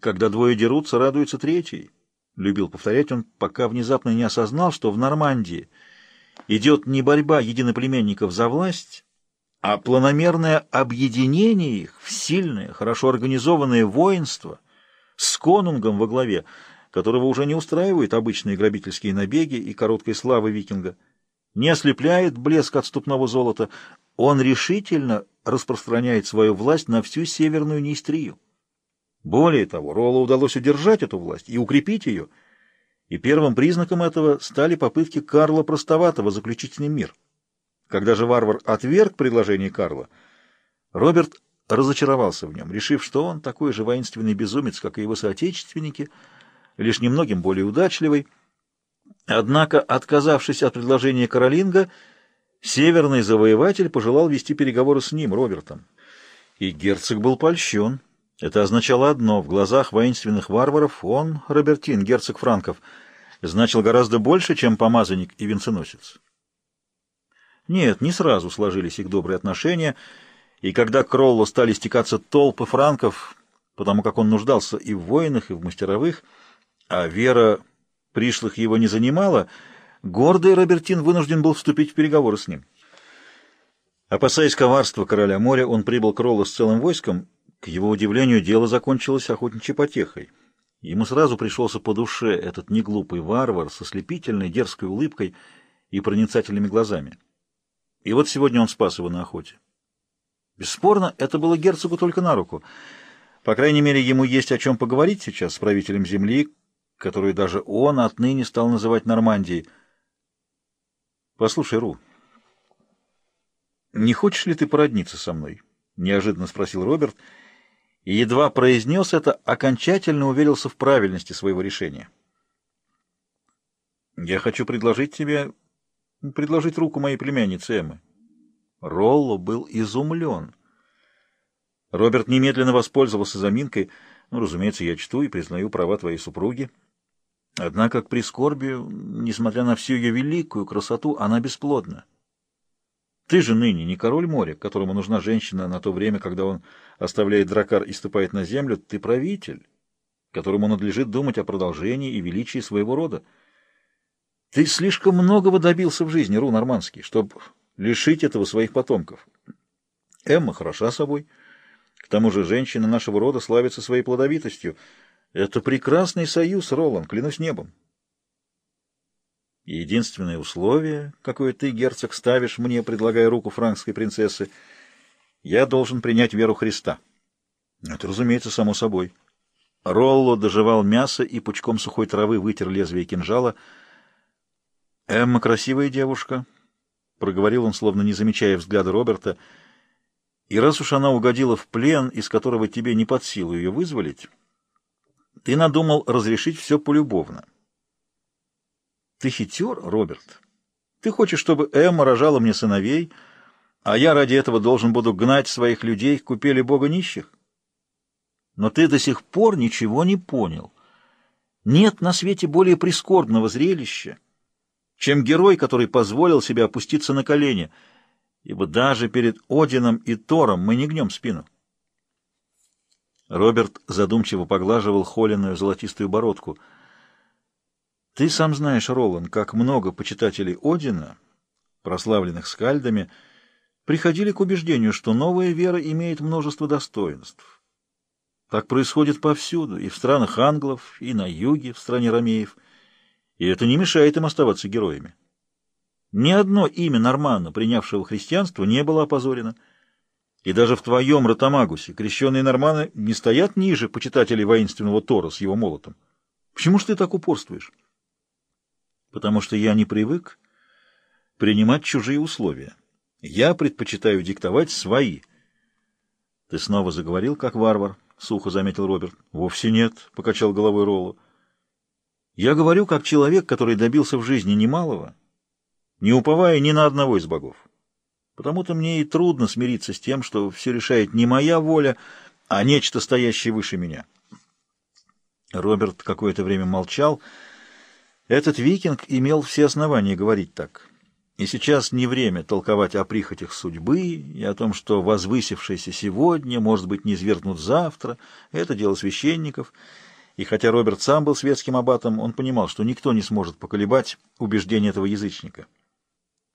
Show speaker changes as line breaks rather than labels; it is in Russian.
Когда двое дерутся, радуется третий. Любил повторять он, пока внезапно не осознал, что в Нормандии идет не борьба единоплеменников за власть, а планомерное объединение их в сильное, хорошо организованное воинство с конунгом во главе, которого уже не устраивают обычные грабительские набеги и короткой славы викинга, не ослепляет блеск отступного золота, он решительно распространяет свою власть на всю северную Неистрию. Более того, Роллу удалось удержать эту власть и укрепить ее, и первым признаком этого стали попытки Карла Простоватого заключить с ним мир. Когда же варвар отверг предложение Карла, Роберт разочаровался в нем, решив, что он такой же воинственный безумец, как и его соотечественники, лишь немногим более удачливый. Однако, отказавшись от предложения Каролинга, северный завоеватель пожелал вести переговоры с ним, Робертом. И герцог был польщен. Это означало одно — в глазах воинственных варваров он, Робертин, герцог Франков, значил гораздо больше, чем помазанник и венценосец. Нет, не сразу сложились их добрые отношения, и когда к Роллу стали стекаться толпы франков, потому как он нуждался и в воинах, и в мастеровых, а вера пришлых его не занимала, гордый Робертин вынужден был вступить в переговоры с ним. Опасаясь коварства короля моря, он прибыл к Роллу с целым войском, к его удивлению, дело закончилось охотничьей потехой. Ему сразу пришелся по душе этот неглупый варвар со слепительной дерзкой улыбкой и проницательными глазами. И вот сегодня он спас его на охоте. Бесспорно, это было герцогу только на руку. По крайней мере, ему есть о чем поговорить сейчас с правителем земли, которую даже он отныне стал называть Нормандией. «Послушай, Ру, не хочешь ли ты породниться со мной?» — неожиданно спросил Роберт — и едва произнес это, окончательно уверился в правильности своего решения. «Я хочу предложить тебе... предложить руку моей племяннице Эммы». Ролло был изумлен. Роберт немедленно воспользовался заминкой. «Ну, разумеется, я чту и признаю права твоей супруги. Однако, к прискорбию, несмотря на всю ее великую красоту, она бесплодна». Ты же ныне не король моря, которому нужна женщина на то время, когда он оставляет дракар и ступает на землю. Ты правитель, которому надлежит думать о продолжении и величии своего рода. Ты слишком многого добился в жизни, Ру Нормандский, чтобы лишить этого своих потомков. Эмма хороша собой. К тому же женщина нашего рода славится своей плодовитостью. Это прекрасный союз, Ролан, клянусь небом. Единственное условие, какое ты, герцог, ставишь мне, предлагая руку франкской принцессы, я должен принять веру Христа. Это, разумеется, само собой. Ролло доживал мясо и пучком сухой травы вытер лезвие кинжала. «Эмма красивая девушка», — проговорил он, словно не замечая взгляда Роберта, — «и раз уж она угодила в плен, из которого тебе не под силу ее вызволить, ты надумал разрешить все полюбовно». Ты хитер, Роберт. Ты хочешь, чтобы Эмма рожала мне сыновей, а я ради этого должен буду гнать своих людей к купели Бога нищих? Но ты до сих пор ничего не понял. Нет на свете более прискорбного зрелища, чем герой, который позволил себе опуститься на колени, ибо даже перед Одином и Тором мы не гнем спину. Роберт задумчиво поглаживал холеную золотистую бородку — ты сам знаешь, Ролан, как много почитателей Одина, прославленных скальдами, приходили к убеждению, что новая вера имеет множество достоинств. Так происходит повсюду, и в странах англов, и на юге, в стране ромеев, и это не мешает им оставаться героями. Ни одно имя Нормана, принявшего христианство, не было опозорено. И даже в твоем Ротамагусе крещенные норманы не стоят ниже почитателей воинственного Тора с его молотом. Почему ж ты так упорствуешь? Потому что я не привык принимать чужие условия. Я предпочитаю диктовать свои. — Ты снова заговорил, как варвар, — сухо заметил Роберт. — Вовсе нет, — покачал головой Роллу. — Я говорю, как человек, который добился в жизни немалого, не уповая ни на одного из богов. Потому-то мне и трудно смириться с тем, что все решает не моя воля, а нечто, стоящее выше меня. Роберт какое-то время молчал, — этот викинг имел все основания говорить так. И сейчас не время толковать о прихотях судьбы и о том, что возвысившийся сегодня, может быть, не извергнут завтра. Это дело священников. И хотя Роберт сам был светским аббатом, он понимал, что никто не сможет поколебать убеждения этого язычника.